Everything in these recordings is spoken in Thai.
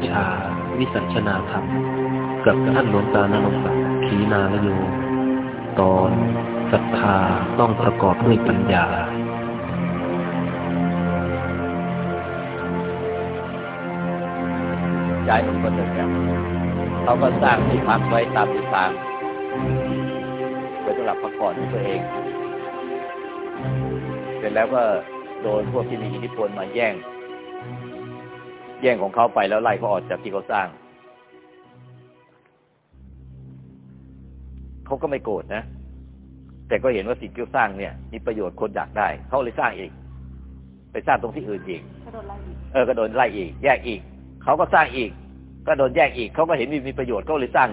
ปุจฉาวิสัชนาธรรม กับท่านหลวงตานรงศักดิ์ขีนาลโย ตอนศรัทธาต้องประกอบด้วยปัญญายายหนุ่มคนหนึ่งเนี่ยเขาก็สร้างที่พักไว้ตามทิศทางไว้สำหรับพักผ่อนตัวเอง เสร็จแล้วก็โดนพวกที่มีอิทธิพลมาแย่ง แย่งของเขาไปแล้วไล่เขาออกจากที่เขาสร้าง เขาก็ไม่โกรธนะ แต่ก็เห็นว่าสิ่งที่เขาสร้างเนี่ย มีประโยชน์คนอยากได้ เขาเลยสร้างอีก ไปสร้างตรงที่อื่นอีกกระโดดไล่อีกเออก็โดนไล่อีก แยกอีก เขาก็สร้างอีก ก็โดนแยกอีก เขาก็เห็นมีมีประโยชน์ก็เลยสร้าง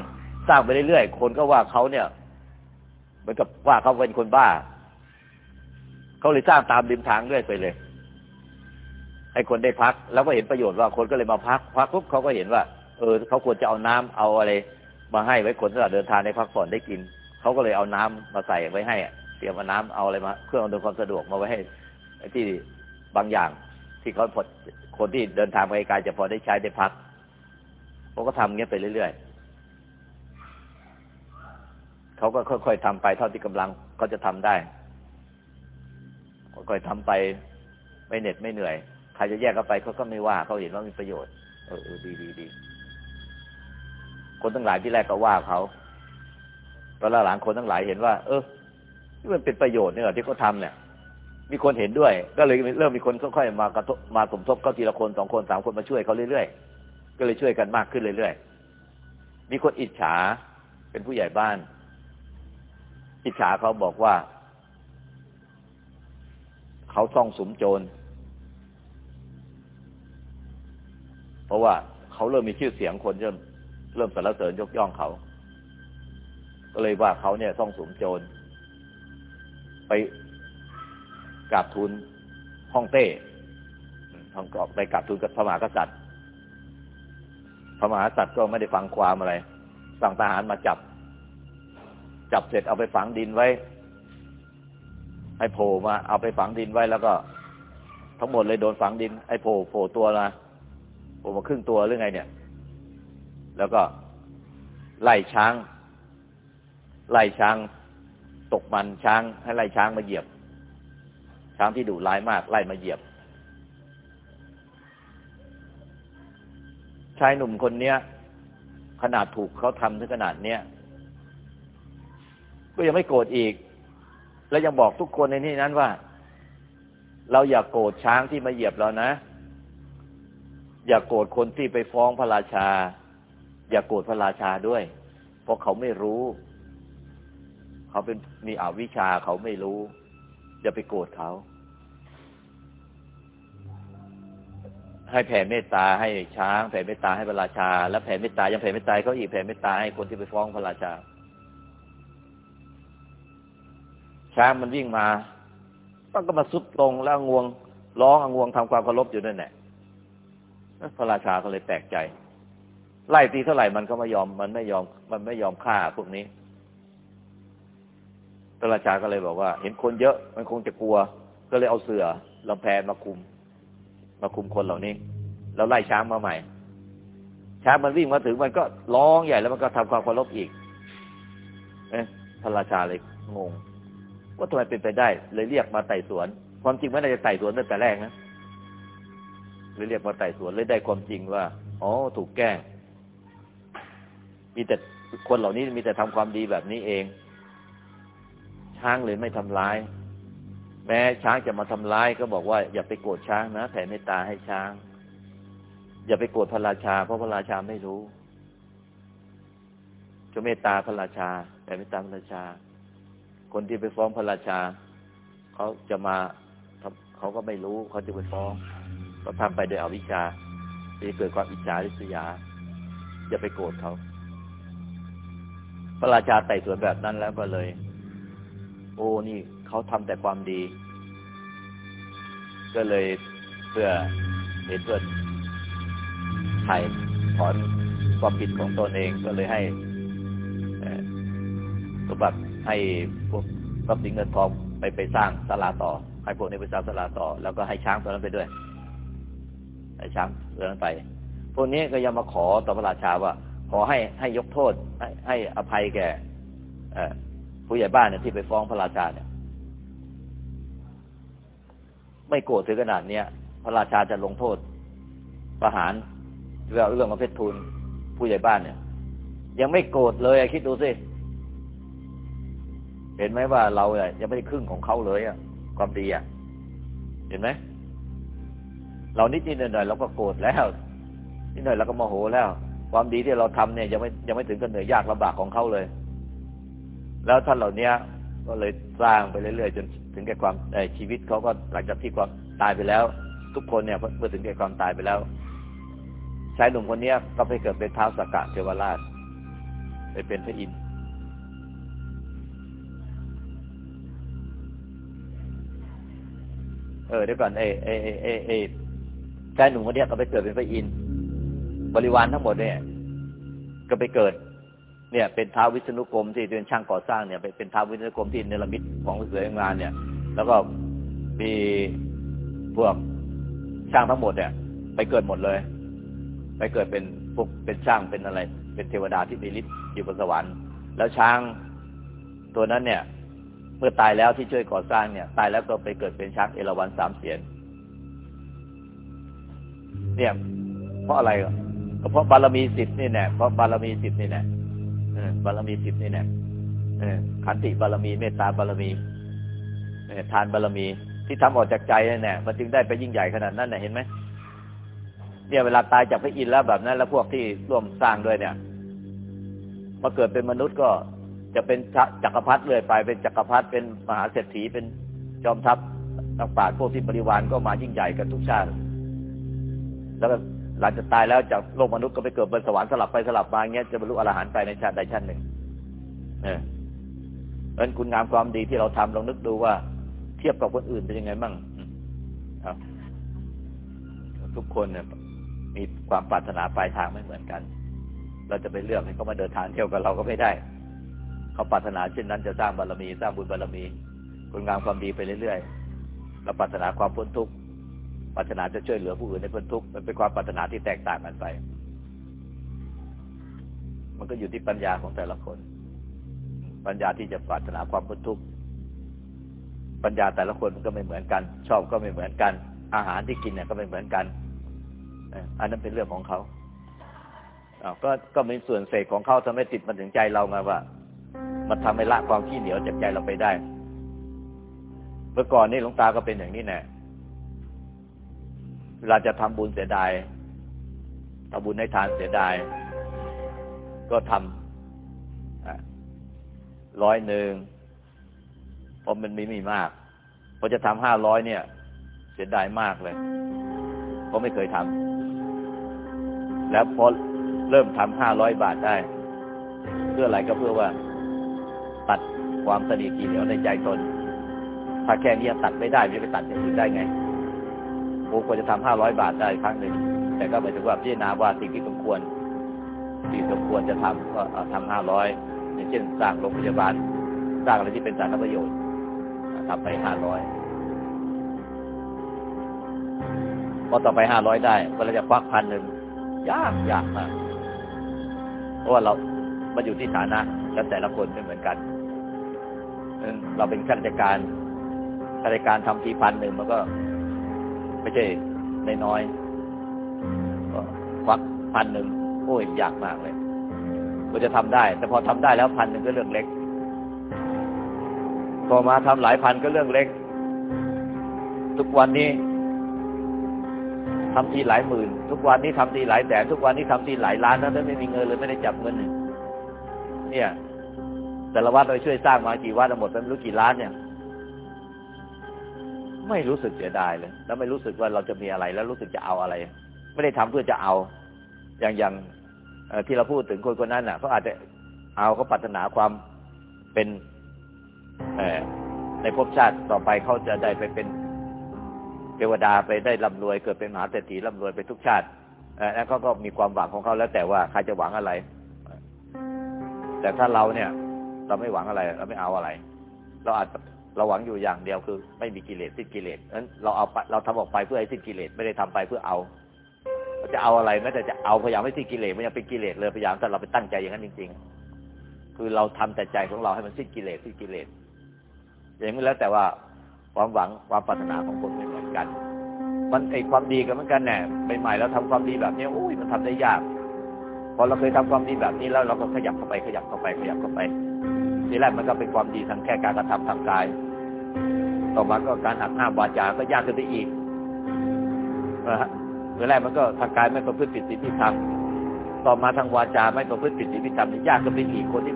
สร้างไปเรื่อยๆ คนก็ว่าเขาเนี่ยเหมือนกับว่าเขาเป็นคนบ้า เขาเลยสร้างตามริมทางเรื่อยไปเลย ให้คนได้พักแล้วก็เห็นประโยชน์ว่าคนก็เลยมาพักพักปุ๊บเขาก็เห็นว่า เออเขาควรจะเอาน้ำเอาอะไร มาให้ไว้คนสำหรับเดินทางในพักผ่อนได้กินเขาก็เลยเอาน้ำมาใส่ไว้ให้เตรียมน้ำเอาอะไรมา เครื่องอำนวยความสะดวกมาไว้ให้ที่บางอย่างที่เขาพอคนที่เดินทางไปไกลจะพอได้ใช้ได้พักเขาก็ทำเงี้ยไปเรื่อยๆเขาก็ค่อยๆทำไปเท่าที่กำลังเขาจะทำได้ค่อยๆทำไปไม่เหน็ดไม่เหนื่อย ใครจะแยกเขาไปเขาก็ไม่ว่าเขาเห็นว่ามีประโยชน์เออเออดีดีดีคนทั้งหลายที่แรกก็ว่าเขาตอนหลังคนทั้งหลายเห็นว่า เออที่มันเป็นประโยชน์เนี่ยที่เขาทำเนี่ย มีคนเห็นด้วย ก็เลยเริ่มมีคนค่อยๆมากระทบมาสมทบเขาทีละคนสองคนสามคนมาช่วยเขาเรื่อยๆก็เลยช่วยกันมากขึ้นเรื่อยๆมีคนอิจฉาเป็นผู้ใหญ่บ้าน อิจฉาเขาบอกว่าเขาซ่องสุมโจร เพราะว่าเขาเริ่มมีชื่อเสียงคนเริ่มเริ่มสรรเสริญยกย่องเขา ก็เลยว่าเขาเนี่ยซ่องสุมโจร ไปกราบทูลฮ่องเต้ทองกอบไปกราบทูลกับพระมหากษัตริย์ พระมหากษัตริย์ก็ไม่ได้ฟังความอะไร สั่งทหารมาจับ จับเสร็จเอาไปฝังดินไว้ ให้โผล่มา เอาไปฝังดินไว้แล้วก็ ทั้งหมดเลยโดนฝังดิน ไอ้โผล่โผล่ตัวมา โผล่มาครึ่งตัวหรือไงเนี่ย แล้วก็ไล่ช้าง ไล่ช้าง ตกมันช้างให้ไล่ช้างมาเหยียบ ช้างที่ดุร้ายมาก ไล่มาเหยียบ ชายหนุ่มคนเนี้ย ขนาดถูกเขาทำถึงขนาดเนี้ยก็ยังไม่โกรธอีก แล้วยังบอกทุกคนในที่นั้นว่า เราอย่ากโกรธช้างที่มาเหยียบเรานะ อย่ากโกรธคนที่ไปฟ้องพระราชา อย่ากโกรธพระราชาด้วย เพราะเขาไม่รู้ เขาเป็นมีอวิชชาเขาไม่รู้ อย่าไปโกรธเขา ให้แผ่เมตตาให้ช้าง แผ่เมตตาให้พระราชา แล้วแผ่เมตตายังแผ่เมตตาเขาอีกแผ่เมตตาให้คนที่ไปฟ้องพระราชา ช้างมันวิ่งมามันก็มาซุดลงแล้วงวง ร้องงวงทำความเคารพอยู่นั่นแหละ พระราชาก็เลยแปลกใจ ไล่ตีเท่าไหร่มันก็ไม่ยอม มันไม่ยอม มันไม่ยอมฆ่าพวกนี้ พระราชาก็เลยบอกว่า เห็นคนเยอะ มันคงจะกลัว ก็เลยเอาเสือลำแพนมาคุม มาคุมคนเหล่านี้ แล้วไล่ช้างมาใหม่ ช้างมันวิ่งมาถึงมันก็ร้องใหญ่แล้วมันก็ทำความเคารพอีก เอ๊ะพระราชาเลยงงว่าทำไมเป็นไปได้ เลยเรียกมาไต่สวน ความจริงไม่ได้จะไต่สวนตั้งแต่แรกนะ เลยเรียกมาไต่สวนเลยได้ความจริงว่าอ๋อถูกแกล้ง มีแต่คนเหล่านี้มีแต่ทำความดีแบบนี้เอง ช้างเลยไม่ทำร้าย แม้ช้างจะมาทำร้ายก็บอกว่าอย่าไปโกรธช้างนะแผ่เมตตาให้ช้าง อย่าไปโกรธพระราชา เพราะพระราชาไม่รู้จะเมตตาพระราชาแผ่เมตตาพระราชา คนที่ไปฟ้องพระราชา เขาจะมาเขาก็ไม่รู้เขาจะไปฟ้อง ก็ทำไปโดยอวิชชาจะเกิดความอิจฉาริษยาอย่าไปโกรธเขา พระราชาไต่สวนแบบนั้นแล้วก็เลย โอ้นี่เขาทำแต่ความดี ก็เลยเพื่อเห็นเพื่อไถ่ถอนความผิดของตนเองก็เลยให้สมบัติให้พวกทรัพย์สินเงินทองไปไปสร้างศาลาต่อ ให้พวกนี้ไปสร้างศาลาต่อ แล้วก็ให้ช้างตัวนั้นไปด้วย ให้ช้างตัวนั้นไป พวกนี้ก็ยังมาขอต่อพระราชาว่า ขอให้ให้ยกโทษ ให้ให้อภัยแก่ผู้ใหญ่บ้านเนี่ยที่ไปฟ้องพระราชาเนี่ย ไม่โกรธถึงขนาดเนี้ยพระราชาจะลงโทษประหารเรื่องเรื่องของเพชรทูลผู้ใหญ่บ้านเนี่ย ยังไม่โกรธเลยคิดดูสิเห็นไหมว่าเราเนี่ยยังไม่ได้ครึ่งของเขาเลยอะความดีอะเห็นไหม เรานิดนิดหน่อยๆเราก็โกรธแล้วนิดหน่อยเราก็โมโหแล้ว ความดีที่เราทำเนี่ยยังไม่ยังไม่ถึงกันเหนื่อยยากลำบากของเขาเลย แล้วท่านเหล่านี้ก็เลยสร้างไปเรื่อยๆจนถึงแก่ความชีวิตเขาก็หลังจากที่ความตายไปแล้ว ทุกคนเนี่ยเมื่อถึงแก่ความตายไปแล้วชายหนุ่มคนนี้ก็ไปเกิดเป็นท้าวสกกะเทวราช ไปเป็นพระอินทร์เออเดี๋ยวก่อนเอเอเอเอเอ ชายหนุ่มคนนี้ก็ไปเกิดเป็นพระอินทร์บริวารทั้งหมดเนี่ย ก็ไปเกิด เนี่ย เป็นท้าววิษณุกรมที่เป็นช่างก่อสร้างเนี่ยเป็นท้าววิษณุกรมที่เนรมิตของเสืองานเนี่ย แล้วก็มีพวกช่างทั้งหมดเนี่ย ไปเกิดหมดเลย ไปเกิดเป็นพวกเป็นช่างเป็นอะไร เป็นเทวดาที่มีฤทธิ์อยู่บนสวรรค์ แล้วช้างตัวนั้นเนี่ย เมื่อตายแล้วที่ช่วยก่อสร้างเนี่ย ตายแล้วก็ไปเกิดเป็นช้างเอราวัณสามเสียน เนี่ย เพราะอะไรก็เพราะบารมีสิบนี่แน่เพราะบารมีสิบนี่แน่บารมีสิบนี่แน่ขันติบารมีเมตตาบารมีทานบารมี ที่ทำออกจากใจนี่แน่มันจึงได้ไปยิ่งใหญ่ขนาดนั้นเน่เห็นไหมเนี่ยเวลาตายจากพระอินทร์แล้วแบบนั้น แล้วพวกที่ร่วมสร้างด้วยเนี่ยมาเกิดเป็นมนุษย์ก็จะเป็นจักรพรรดิเลยไปเป็นจักรพรรดิเป็นมหาเศรษฐีเป็นจอมทัพต่างป่าพวกที่บริวารก็มายิ่งใหญ่กันทุกชาติ แล้วก็หลังจากตายแล้วจากโลกมนุษย์ก็ไปเกิดบนสวรรค์สลับไปสลับมาเงี้ยจะบรรลุอรหันต์ไปในชาติใดชาติหนึ่งเออเพราะคุณงามความดีที่เราทำลองนึกดูว่า เทียบกับคนอื่นเป็นยังไงบ้างครับ ทุกคนเนี่ย มีความปรารถนาปลายทางไม่เหมือนกัน เราจะไปเลือกให้เขามาเดินทางเที่ยวกับเราก็ไม่ได้เขาปรารถนาเช่นนั้นจะสร้างบารมี สร้างบุญบารมี คุณงามความดีไปเรื่อยๆเราปรารถนาความพ้นทุกข์ ปรารถนาจะช่วยเหลือผู้อื่นในพ้นทุกข์มันเป็นความปรารถนาที่แตกต่างกันไป มันก็อยู่ที่ปัญญาของแต่ละคน ปัญญาที่จะปรารถนาความพ้นทุกข์ปัญญาแต่ละคนมันก็ไม่เหมือนกัน ชอบก็ไม่เหมือนกัน อาหารที่กินเนี่ยก็ไม่เหมือนกันอันนั้นเป็นเรื่องของเขาก็ก็มีส่วนเสกของเขาทำให้ติดมันถึงใจเราไงว่า มันทำให้ละความขี้เหนียวจากใจเราไปได้ เมื่อก่อนนี่หลวงตาก็เป็นอย่างนี้แน่ เวลาจะทำบุญเสียดายทำบุญให้ทานเสียดาย ก็ทำร้อยหนึ่งเพราะมันไม่มีมากพอจะทำห้าร้อยเนี่ย เสียดายมากเลย เพราะไม่เคยทำแล้วพอเริ่มทำห้าร้อยบาทได้ เพื่ออะไรก็เพื่อว่า ตัดความสนิทกี่เหนียวในใจตนถ้าแค่นี้ตัดไม่ได้จะไปตัดอย่างอื่นได้ไง โอ้ควรจะทำห้าร้อยบาทได้ครั้งหนึ่งแต่ก็หมายถึงว่าพิจารณาว่าสิ่งที่สมควรที่สมควรจะทำก็ทำห้าร้อยอย่างเช่นสร้างโรงพยาบาล สร้างอะไรที่เป็นสาธารณประโยชน์ทำไปห้าร้อยพอต่อไปห้าร้อยได้ก็เราจะควักพันหนึ่งยากยากมากเพราะว่าเรามาอยู่ที่ฐานะแล้วแต่ละคนไม่เหมือนกันเราเป็นข้าราชการข้าราชการทำทีพันหนึ่งมันก็ ไม่ใช่ในน้อยก็ควักพันหนึ่งโอ้ยยากมากเลยก็จะทำได้ แต่พอทำได้แล้วพันหนึ่งก็เรื่องเล็กพอมาทำหลายพันก็เรื่องเล็ก ทุกวันนี้ทำทีหลายหมื่น ทุกวันนี้ทำทีหลายแสนทุกวันนี้ทำทีหลายล้านแล้วไม่มีเงินเลยไม่ได้จับเงินเนี่ย แต่ละวัดเราช่วยสร้างมากี่วัดหมดเป็นรู้กี่ล้านเนี่ย ไม่รู้สึกเสียดายเลย แล้วไม่รู้สึกว่าเราจะมีอะไรแล้วรู้สึกจะเอาอะไร ไม่ได้ทำเพื่อจะเอา อย่างอย่างที่เราพูดถึงคนคนนั้นน่ะเขาอาจจะเอาเขาปรารถนาความเป็นในภพชาติต่อไปเขาจะได้ไปเป็นเทวดาไปได้ร่ำรวยเกิดเป็นมหาเศรษฐีร่ำรวยไปทุกชาติแล้วเขาก็มีความหวังของเขาแล้วแต่ว่าใครจะหวังอะไร แต่ถ้าเราเนี่ย เราไม่หวังอะไร เราไม่เอาอะไร เราอาจ เราหวังอยู่อย่างเดียวคือ ไม่มีกิเลสสิ้นกิเลสนั้นเราเอาเราทำออกไปเพื่อให้สิ้นกิเลสไม่ได้ทำไปเพื่อเอาจะเอาอะไรแม้แต่จะเอาพยายามไม่ที่กิเลสมันยังเป็นกิเลสเลยพยายามแต่เราไปตั้งใจอย่างนั้นจริง ๆ คือเราทำแต่ใจของเราให้มันสิ้นกิเลสสิ้นกิเลสอย่างนี้แล้วแต่ว่าความหวังความปรารถนาของคนไม่เหมือนกัน มันไอความดีกันเหมือนกันแน่ใหม่ๆเราทำความดีแบบนี้โอ้ยมันทำได้ยากพอเราเคยทำความดีแบบนี้แล้วเราก็ขยับเข้าไปขยับเข้าไปขยับเข้าไปทีแรกมันก็เป็นความดีทางแค่การกระทำทางกาย ต่อมาก็การหักห้ามวาจาก็ยากขึ้นไปอีกนะฮะเมื่อแรกมันก็ทางกายไม่ประพฤติผิดศีลผิดธรรมต่อมาทางวาจาไม่ประพฤติผิดศีลผิดธรรมนี่ยากขึ้นไปอีกคนที่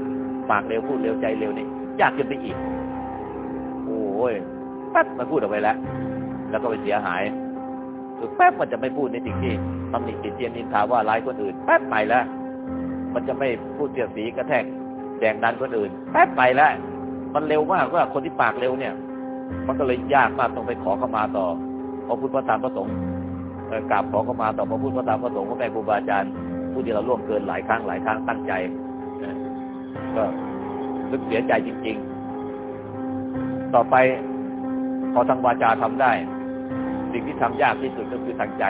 ปากเร็วพูดเร็วใจเร็วนี่ยากขึ้นไปอีก โอ้ยแป๊บมันพูดออกไปแล้ว แล้วก็ไปเสียหายคือแป๊บมันจะไม่พูดในสิ่งที่ตำหนิติเตียนนินทาว่าร้ายคนอื่น แป๊บไปแล้ว มันจะไม่พูดเสียสีกระแทกแดงดันคนอื่น แป๊บไปแล้ว มันเร็วมากว่าคนที่ปากเร็วเนี่ย มันก็เลยยากมากต้องไปขอเข้ามาต่อพระพุทธพระธรรมพระสงฆ์กราบขอเข้ามาต่อพระพุทธพระธรรมพระสงฆ์พระแม่ครูบาอาจารย์ผู้ที่เราล่วงเกินหลายครั้งหลายครั้งตั้งใจก็รู้เสียใจจริง ๆ ต่อไปพอทางวาจาทำได้ สิ่งที่ทำยากที่สุดก็คือทางใจ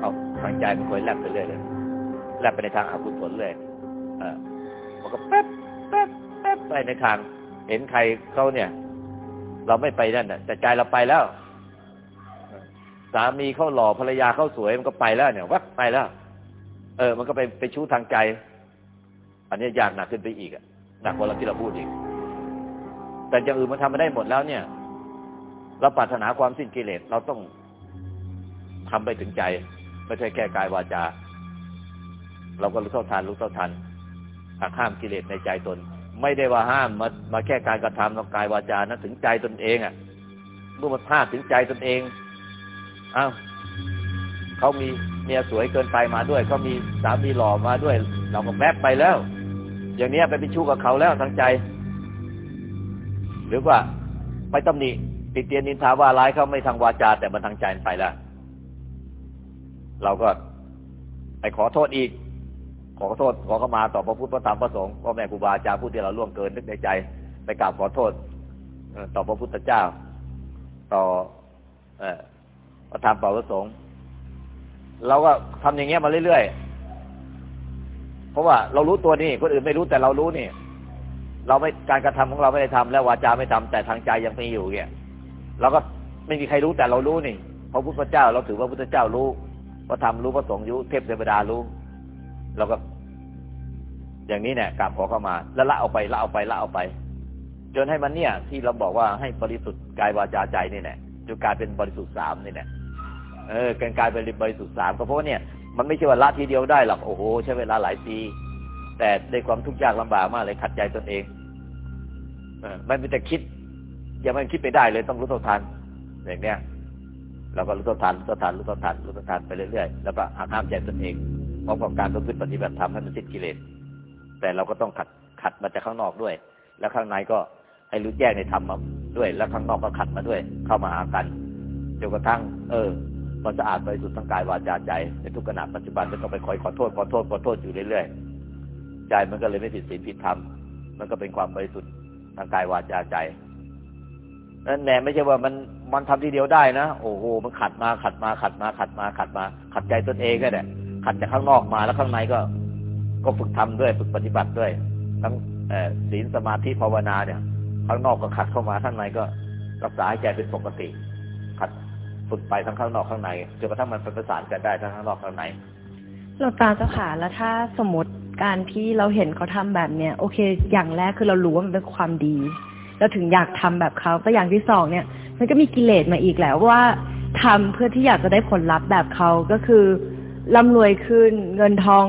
เอาทางใจมันคอยแลบไปเรื่อยเลยแลบไปในทางอกุศลเลยเออมันก็แป๊บแป๊บแป๊บไปในทาง เห็นใครเขาเนี่ย เราไม่ไปนั่นน่ะ แต่ใจเราไปแล้ว สามีเขาหล่อภรรยาเขาสวยมันก็ไปแล้ว เนี่ยวัดไปแล้ว เออ มันก็ไปไปชู้ทางใจ อันนี้ยากหนักขึ้นไปอีกอะหนักกว่าเราที่เราพูดอีก แต่อย่างอื่นมันทำมาได้หมดแล้วเนี่ย เราปรารถนาความสิ้นกิเลสเราต้องทำไปถึงใจไม่ใช่แค่กายวาจา เราก็รู้เท่าทันรู้เท่าทันหักห้ามกิเลสในใจตน ไม่ได้ว่าห้ามมามาแค่การกระทำทางกายวาจานะถึงใจตนเองอะ่ะเมื่อมันพลาดถึงใจตนเองอ้าวเขามีเมียสวยเกินไปมาด้วยเขามีสามีหล่อมาด้วย เราก็แมบไปแล้ว อย่างนี้ไปเป็นชู้กับเขาแล้วทางใจ หรือว่าไปตำหนิติเตียนนินทาว่าร้ายเขาไม่ทางวาจา แต่มันทางใจไปแล้วเราก็ไปขอโทษอีก ขอโทษขอเข้ามาต่อพระพุทธพระธรรมพระสงฆ์พ่อแม่ครูบาอาจารย์ผู้ที่เราล่วงเกินนึกในใจ ไปกราบขอโทษต่อพระพุทธเจ้า ต่อพระธรรมต่อพระสงฆ์เราก็ทำอย่างเงี้ยมาเรื่อยๆเพราะว่าเรารู้ตัวนี่คนอื่นไม่รู้แต่เรารู้นี่ เราไม่การกระทำของเราไม่ได้ทำแล้ววาจาไม่ทำแต่ทางใจยังมีอยู่เนี่ยเราก็ไม่มีใครรู้แต่เรารู้นี่พระพุทธเจ้า เราถือว่าพุทธเจ้ารู้พระธรรมรู้พระสงฆ์รู้เทพเทวดารู้ เราก็ อย่างนี้เนี่ยกราบขอเข้ามาแล้วละเอาไปละเอาไปละเอาไป จนให้มันเนี่ย ที่เราบอกว่าให้บริสุทธิ์กายวาจาใจนี่แหละจนกลายเป็นบริสุทธิ์สามนี่แหละเออการกลายเป็นบริสุทธิ์สามก็เพราะว่าเนี่ยมันไม่ใช่ว่าละทีเดียวได้หรอกโอ้โหใช้เวลาหลายปี แต่ในความทุกข์ยากลำบากมากเลยขัดใจตนเองเออมันไม่แต่คิด ยังไม่คิดไปได้เลยต้องรู้เท่าทันอย่างเนี้ยเราก็รู้เท่าทันรู้เท่าทันรู้เท่าทันรู้เท่าทันไปเรื่อยๆแล้วก็หักห้ามใจตนเอง พร้อมกับการประพฤติปฏิบัติธรรมให้มันสิ้นกิเลส แต่เราก็ต้องขัดขัดมาจากข้างนอกด้วย แล้วข้างในก็ให้รู้แยกในธรรมมาด้วย แล้วข้างนอกก็ขัดมาด้วย เข้ามาหากันจนกระทั่ง เออ มันสะอาดบริสุทธิ์ทั้งกายวาจาใจในทุกขณะปัจจุบันไม่ต้องไปคอยขอโทษขอโทษขอโทษอยู่เรื่อยๆใจมันก็เลยไม่ผิดศีลผิดธรรมมันก็เป็นความบริสุทธิ์ทางกายวาจาใจนั่นแน่ไม่ใช่ว่ามันมันทำทีเดียวได้นะ โอ้โห มันขัดมาขัดมาขัดมาขัดมาขัดมา ขัดใจตนเองก็ได้ ขัดจากข้างนอกมาแล้วข้างในก็ ก็ฝึกทำด้วยฝึกปฏิบัติด้วย ทั้งศีลสมาธิภาวนาเนี่ย ข้างนอกก็ขัดเข้ามาข้างในก็รักษาให้ใจเป็นปกติ ขัดฝึกไปทั้งข้างนอกข้างในจนกระทั่งมันประสานกันได้ทั้งข้างนอกข้างในเราตาเจ้าค่ะแล้วถ้าสมมติการที่เราเห็นเขาทำแบบเนี้ยโอเค อย่างแรกคือเรารู้ว่ามันเป็นความดีเราถึงอยากทำแบบเขาก็อย่างที่สองเนี่ย มันก็มีกิเลสมาอีกแล้วว่าทำเพื่อที่อยากจะได้ผลลัพธ์แบบเขาก็คือ ร่ำรวยขึ้น เงินทอง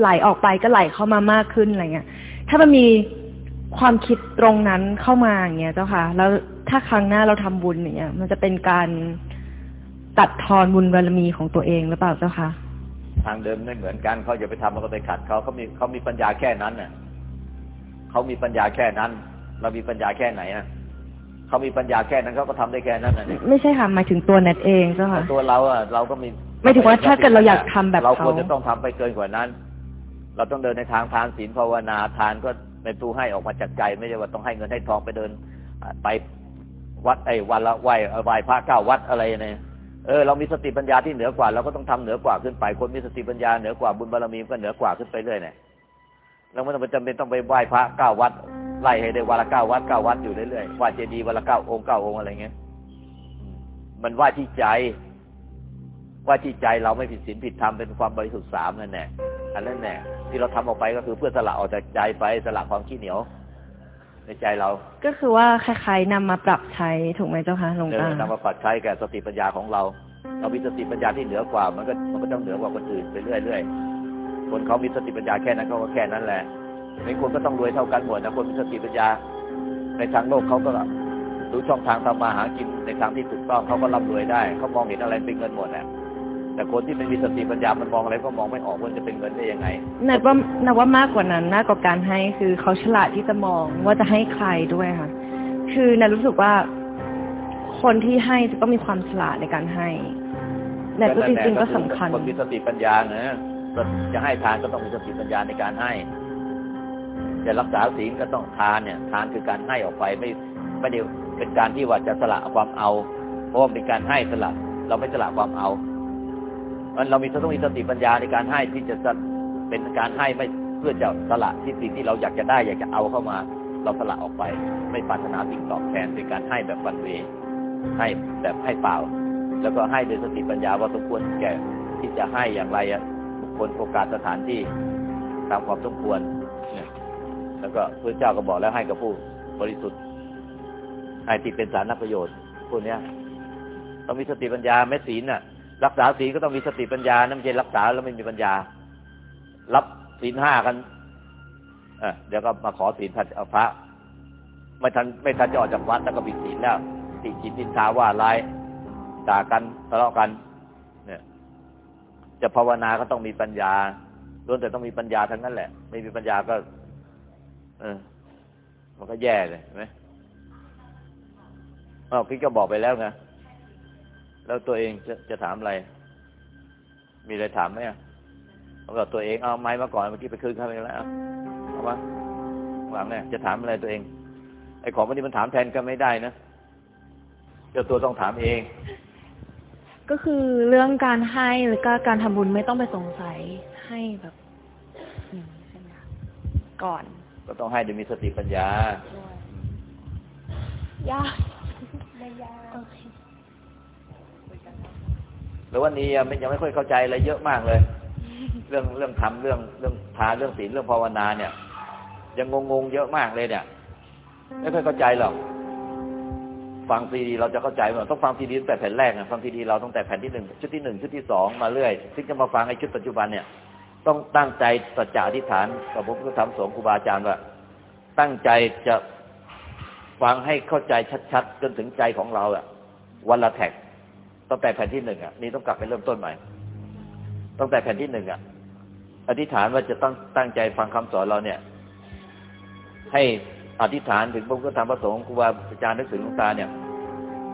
ไหลออกไปก็ไหลเข้ามามากขึ้นอะไรเงี้ย ถ้ามันมีความคิดตรงนั้นเข้ามาอย่างเงี้ยเจ้าค่ะ แล้วถ้าครั้งหน้าเราทำบุญอย่างเงี้ย มันจะเป็นการตัดทอนบุญบารมีของตัวเองหรือเปล่าเจ้าค่ะ ทางเดิมไม่เหมือนกันเขาอย่าไปทำแล้วก็ไปขัดเขาเขามีเขามีปัญญาแค่นั้นน่ะเขามีปัญญาแค่นั้น เรามีปัญญาแค่ไหนอะเขามีปัญญาแค่นั้นเขาก็ทำได้แค่นั้นน่ะไม่ใช่ค่ะหมายถึงตัวเน็ตเองเจ้าค่ะตัวเราอะเราก็มี ไม่ถึงว่าถ้าเกิดเราอยากทำแบบเขาเราควรจะต้องทำไปเกินกว่านั้น เราต้องเดินในทางทานศีลภาวนาทานก็เป็นผู้ให้ออกมาจากใจ ไม่ใช่ว่าต้องให้เงินให้ทองไปเดิน ไปวัดไอ้วันละไหวไหวพระเก้าวัดอะไรเนี่ยเออเรามีสติปัญญาที่เหนือกว่าเราก็ต้องทำเหนือกว่าขึ้นไป คนมีสติปัญญาเหนือกว่าบุญบารมีก็เหนือกว่าขึ้นไปเรื่อยเนี่ยเราไม่ต้องจำเป็นต้องไปไหว้พระเก้าวัดไล่ให้ได้วันละเก้าวัดเก้าวัดอยู่เรื่อยๆไหว้เจดีย์วันละเก้าองค์เก้าองค์อะไรเงี้ยมันไหว้ที่ใจ ไหว้ที่ใจเราไม่ผิดศีลผิดธรรมเป็นความบริสุทธิ์สามนั่นแหละอันนั้นแหละที่เราทำออกไปก็คือเพื่อสละออกจากใจไปสละความขี้เหนียว ในใจเรา ก็คือว่าคล้ายๆนำมาปรับใช้ถูกไหมเจ้าคะหลวงเอตาอนำมาปรับใช้แก่สติปัญญาของเรา เรามีสติปัญญาที่เหนือกว่า มันก็มันก็ต้องเหนือกว่าคนอื่นไปเรื่อยๆคนเขามีสติปัญญาแค่นั้นเขาก็แค่นั้นแหละไม่คนก็ต้องรวยเท่ากันหมดนะคนมีสติปัญญา ในทางโลกเขาก็รู้ช่องทางทำมาหากินในทางที่ถูกต้องเขาก็ร่ำรวยได้เขามองเห็นอะไรเป็นเงินหมดแหละ แต่คนที่ไม่มีสติปัญญามันมองอะไรก็มองไม่ออกว่าจะเป็นเงินได้ยังไงนับว่านับว่ามากกว่านั้นมากกว่าการให้คือเขาฉลาดที่จะมองว่าจะให้ใครด้วยค่ะ คือนันรู้สึกว่าคนที่ให้จะต้องมีความฉลาดในการให้แต่ก็จริงๆก็สำคัญคนมีสติปัญญานะจะให้ทานก็ต้องมีสติปัญญาในการให้จะรักษาศีลก็ต้องทานเนี่ย ทานคือการให้ออกไปไม่ไม่ได้เป็นการที่ว่าจะสละความเอา เพราะว่าเป็นการให้สละ เราไม่สละความเอา มันเรามีต้องมีสติปัญญาในการให้ที่จะเป็นการให้ไม่เพื่อจะสละที่สิ่งที่เราอยากจะได้ อยากจะเอาเข้ามา เราสละออกไป ไม่ปรารถนาสิ่งตอบแทนเป็นการให้แบบวันเวให้แบบให้เปล่า แล้วก็ให้โดยสติปัญญาว่าสมควรแก่ที่จะให้อย่างไรอะบุคคลโอกาสสถานที่ตามความสมควรเนี่ยแล้วก็พระเจ้าก็บอกแล้วให้กับผู้บริสุทธิ์ให้ที่เป็นสารนักประโยชน์พวกนี้ยต้องมีสติปัญญาแม้ศีลน่ะ รักษาศีลก็ต้องมีสติปัญญานั่นไม่ใช่รักษาแล้วไม่มีปัญญา รับศีลห้ากันเอเดี๋ยวก็มาขอศีลเอาพระไม่ทันไม่ทันจะออกจากวัดแล้วก็บิดศีลแล้วติจิตตินทาว่าร้ายด่ากันทะเลาะกัน เนี่ย จะภาวนาก็ต้องมีปัญญาล้วนแต่ต้องมีปัญญาทั้งนั้นแหละ ไม่มีปัญญาก็ เออ มันก็แย่เลยเห็นไหมอ้าวพี่ก็บอกไปแล้วไง แล้วตัวเองจะจะถามอะไร มีอะไรถามไหมอะเอากับตัวเองเอาไม้มาก่อนเมื่อกี้ไปคืนเขาไปแล้วเอามาหลังเนี่ยจะถามอะไรตัวเอง ไอ้ของพวกนี้มันถามแทนก็ไม่ได้นะเจ้าตัวต้องถามเอง ก็คือเรื่องการให้หรือก็การทำบุญไม่ต้องไปสงสัยให้แบบอย่างนี้ใช่ไหมคะก่อน ก็ต้องให้โดยมีสติปัญญาด้วยยากไม่ยาก โอเคแล้ววันนี้ยังไม่ยังไม่ค่อยเข้าใจอะไรเยอะมากเลย เรื่องเรื่องทำเรื่องเรื่องทานเรื่องศีลเรื่องภาวนาเนี่ย ยังงงๆเยอะมากเลยเนี่ย ไม่ค่อยเข้าใจหรอกฟังซีดีเราจะเข้าใจหมดต้องฟังซีดีตั้งแต่แผ่นแรกนะฟังซีดีเราตั้งแต่แผ่นที่หนึ่งชุดที่หนึ่งชุดที่สองมาเรื่อยซึ่งจะมาฟังไอ้ชุดปัจจุบันเนี่ย ต้องตั้งใจสัจจะอธิษฐานกับพระพุทธธรรมสงฆ์ครูบาอาจารย์ว่า ตั้งใจจะฟังให้เข้าใจชัดๆจนถึงใจของเราอะวันละแท็ก ตั้งแต่แผ่นที่หนึ่งอะนี่ต้องกลับไปเริ่มต้นใหม่ตั้งแต่แผ่นที่หนึ่งอะ อธิษฐานว่าจะต้องตั้งใจฟังคำสอนเราเนี่ย ให้อธิษฐานถึงพระพุทธธรรมพระสงฆ์ครูบาอาจารย์นึกถึงหลวงตาเนี่ย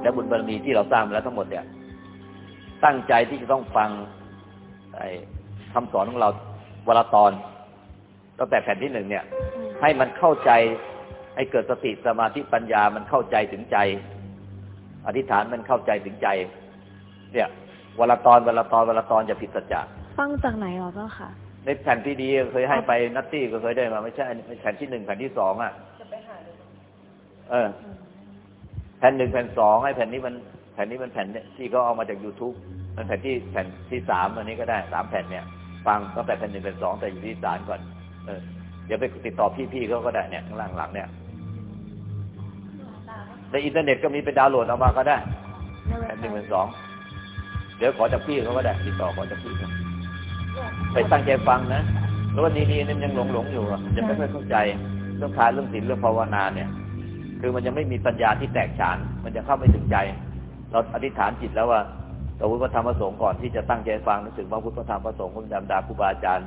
และบุญบารมีที่เราสร้างมาแล้วทั้งหมดเนี่ย ตั้งใจที่จะต้องฟังไอ้คำสอนของเราเวลาตอนตั้งแต่แผ่นที่หนึ่งเนี่ย ให้มันเข้าใจให้เกิดสติสมาธิปัญญามันเข้าใจถึงใจ อธิษฐานมันเข้าใจถึงใจ เนี่ยเวลาตอนเวลาตอนเวลาตอนจะผิดสัจจะฟังจากไหนหรอเจ้าค่ะ ในแผ่นที่ดีเคยให้ไปนัตตี้ก็เคยได้มา ไม่ใช่แผ่นที่หนึ่งแผ่นที่สองอะเออ แผ่นหนึ่งแผ่นสองให้แผ่นนี้มันแผ่นนี้มันแผ่นเนี่ยที่เขาเอามาจาก youtube มันแผ่นที่แผ่นที่สามอันนี้ก็ได้สามแผ่นเนี่ย ฟังตั้งแต่แผ่นหนึ่งแผ่นสองแต่อยู่ที่ศาลก่อน เออเดี๋ยวไปติดต่อพี่ๆเขาก็ได้เนี่ยข้างล่างหลังเนี่ยในอินเทอร์เน็ตก็มีไปดาวน์โหลดเอามาก็ได้แผ่นหนึ่งแผ่นสอง เดี๋ยวขอจากพี่เขาก็ได้ติดต่อขอจากพี่เขาไปตั้งใจฟังนะแล้ววันนี้นี่ยังหลงหลงอยู่อะยังไม่ค่อยเข้าใจเรื่องทานเรื่องศีลเรื่องภาวนาเนี่ย คือมันยังไม่มีปัญญาที่แตกฉาน มันจะเข้าไม่ถึงใจ เราอธิษฐานจิตแล้วว่าพระพุทธพระธรรมพระสงฆ์ก่อนที่จะตั้งใจฟังนึกถึงพระพุทธธรรมพระสงฆ์คุณดำดาครูบาอาจารย์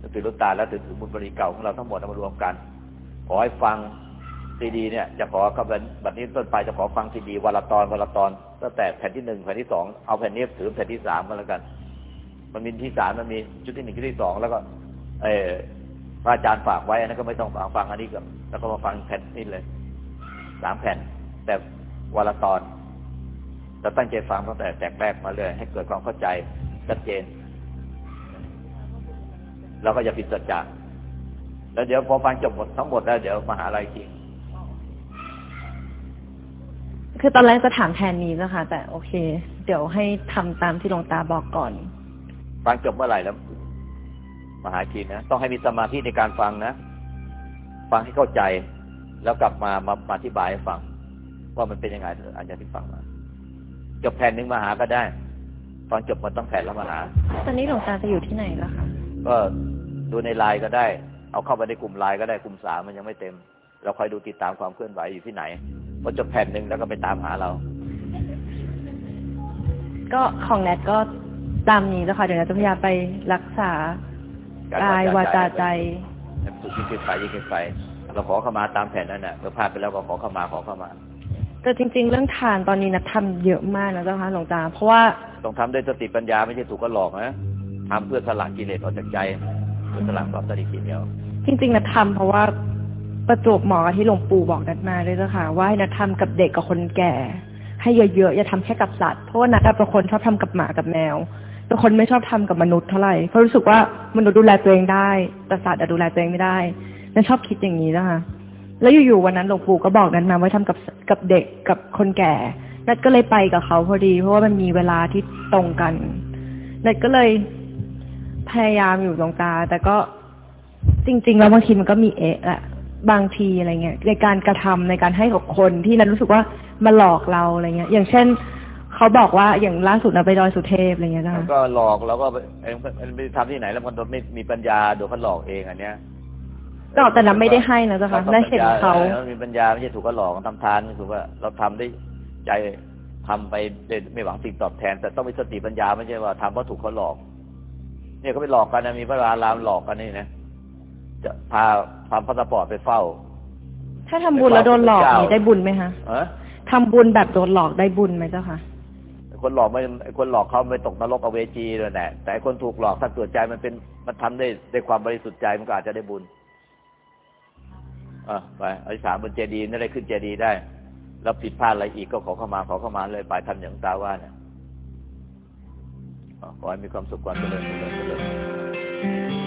นึกถึงลุตตาแล้วถึงถึงบุญบริเก่าของเราทั้งหมดมารวมกัน ขอให้ฟัง ซีดีเนี่ยจะขอกับบัดนี้ต้นไปจะขอฟังซีดีวันละตอนวันละตอนตั้งแต่แผ่นที่หนึ่งแผ่นที่สองเอาแผ่นนี้ถือแผ่นที่สามมาแล้วกัน มันมีที่สามมันมีชุดที่หนึ่งชุดที่สองแล้วก็ เออพระอาจารย์ฝากไว้อันนั้นก็ไม่ต้องฟังฟังอันนี้ก็แล้วก็มาฟังแผ่นนี้เลยสามแผ่น แต่วันละตอนเราตั้งใจฟังตั้งแต่แตกแรกมาเลย ให้เกิดความเข้าใจชัดเจนเราก็อย่าผิดสัจจะแล้วเดี๋ยวพอฟังจบหมดทั้งหมดแล้วเดี๋ยวมาหาอะไรจริง คือตอนแรกจะถามแทนนี้นะคะ แต่โอเค เดี๋ยวให้ทำตามที่หลวงตาบอกก่อน ฟังจบเมื่อไหร่แล้วมาหาทีนะต้องให้มีสมาธิในการฟังนะ ฟังให้เข้าใจ แล้วกลับมามามาอธิบายให้ฟัง ว่ามันเป็นยังไงอาจารย์ที่ฟังมาจบแผ่นหนึ่งมาหาก็ได้ฟังจบมันต้องแผ่นแล้วมาหา ตอนนี้หลวงตาจะอยู่ที่ไหนล่ะคะก็ดูในไลน์ก็ได้ เอาเข้าไปในกลุ่มไลน์ก็ได้กลุ่มสามมันยังไม่เต็ม เราคอยดูติดตามความเคลื่อนไหวอยู่ที่ไหน พอจบแผ่นหนึ่งแล้วก็ไปตามหาเรา ก็ของแนทก็ตามนี้แล้วค่ะเดี๋ยวแนทจะพยายามไปรักษาการกายวาจาใจให้มันสุดยิ่งขึ้นไปยิ่งขึ้นไป เราขอเข้ามาตามแผ่นนั้นน่ะเมื่อพลาดไปแล้วก็ขอเข้ามาขอเข้ามาแต่จริง ๆ เรื่องทานตอนนี้นะทำเยอะมากนะเจ้าค่ะหลวงตาเพราะว่าต้องทำด้วยสติปัญญาไม่ใช่ถูกก็หลอกนะทำเพื่อสละกิเลสออกจากใจเพื่อสละความตนิทีเดียวจริงๆนะทำเพราะว่า ประจวบหมอที่หลวงปู่บอกนัดมาด้วยเจ้าค่ะ ว่าให้นัดทำกับเด็กกับคนแก่ ให้เยอะๆอย่าทำแค่กับสัตว์เพราะว่านัดเป็นคนชอบทำกับหมากับแมวเป็นคนไม่ชอบทำกับมนุษย์เท่าไหร่เพราะรู้สึกว่ามนุษย์ดูแลตัวเองได้แต่สัตว์อะดูแลตัวเองไม่ได้นัดชอบคิดอย่างนี้นะคะแล้วอยู่ๆวันนั้นหลวงปู่ก็บอกนัดมาว่าทำกับกับเด็กกับคนแก่นัดก็เลยไปกับเขาพอดี เพราะว่ามันมีเวลาที่ตรงกันนัดก็เลยพยายามอยู่ตรงตา แต่ก็จริง ๆ แล้วบางทีมันก็มีเอะแหละ บางทีอะไรเงี้ยในการกระทำในการให้กับคนที่นัดรู้สึกว่ามาหลอกเราอะไรเงี้ย อย่างเช่นเขาบอกว่าอย่างล่าสุดนะไปดอยสุเทพอะไรเงี้ยนะแล้วก็หลอกแล้วก็เอ้ยมันไปทำที่ไหนแล้วมันไม่มีปัญญาโดนเขาหลอกเองอันเนี้ยก็แต่นัดไม่ได้ให้นะเจ้าค่ะต้องได้เห็นเขาปัญญออมีปัญญาไม่ใช่ถูกก็หลอกทำทานคือว่าเราทำได้ใจทำไปโดยไม่หวังสิ่งตอบแทน แต่ต้องมีสติปัญญาไม่ใช่ว่าทำเพราะถูกเขาหลอก เนี่ยเขาไปหลอกกันนะมีพระรารามหลอกกันนี่นะ จะพาพาพาสปอร์ตไปเฝ้า ถ้าทำบุญแล้วโดนหลอกนี่ได้บุญไหมคะเออทำบุญแบบโดนหลอกได้บุญไหมเจ้าค่ะคนหลอกไม่ไอ้คนหลอกเขาไม่ตกนรกอเวจีเลยแหละแต่ไอ้คนถูกหลอกถ้าตัวใจมันเป็นมันทำได้ด้วยความบริสุทธิ์ใจมันก็อาจจะได้บุญอะไปอธิษฐานบนเจดีย์นั่นได้ขึ้นเจดีย์ได้ แล้วผิดพลาดอะไรอีกก็ขอเข้ามาขอเข้ามาเลยไปทำอย่างตาว่าเนี่ยอะขอให้มีความสุขความเจริญเจริญเจริญ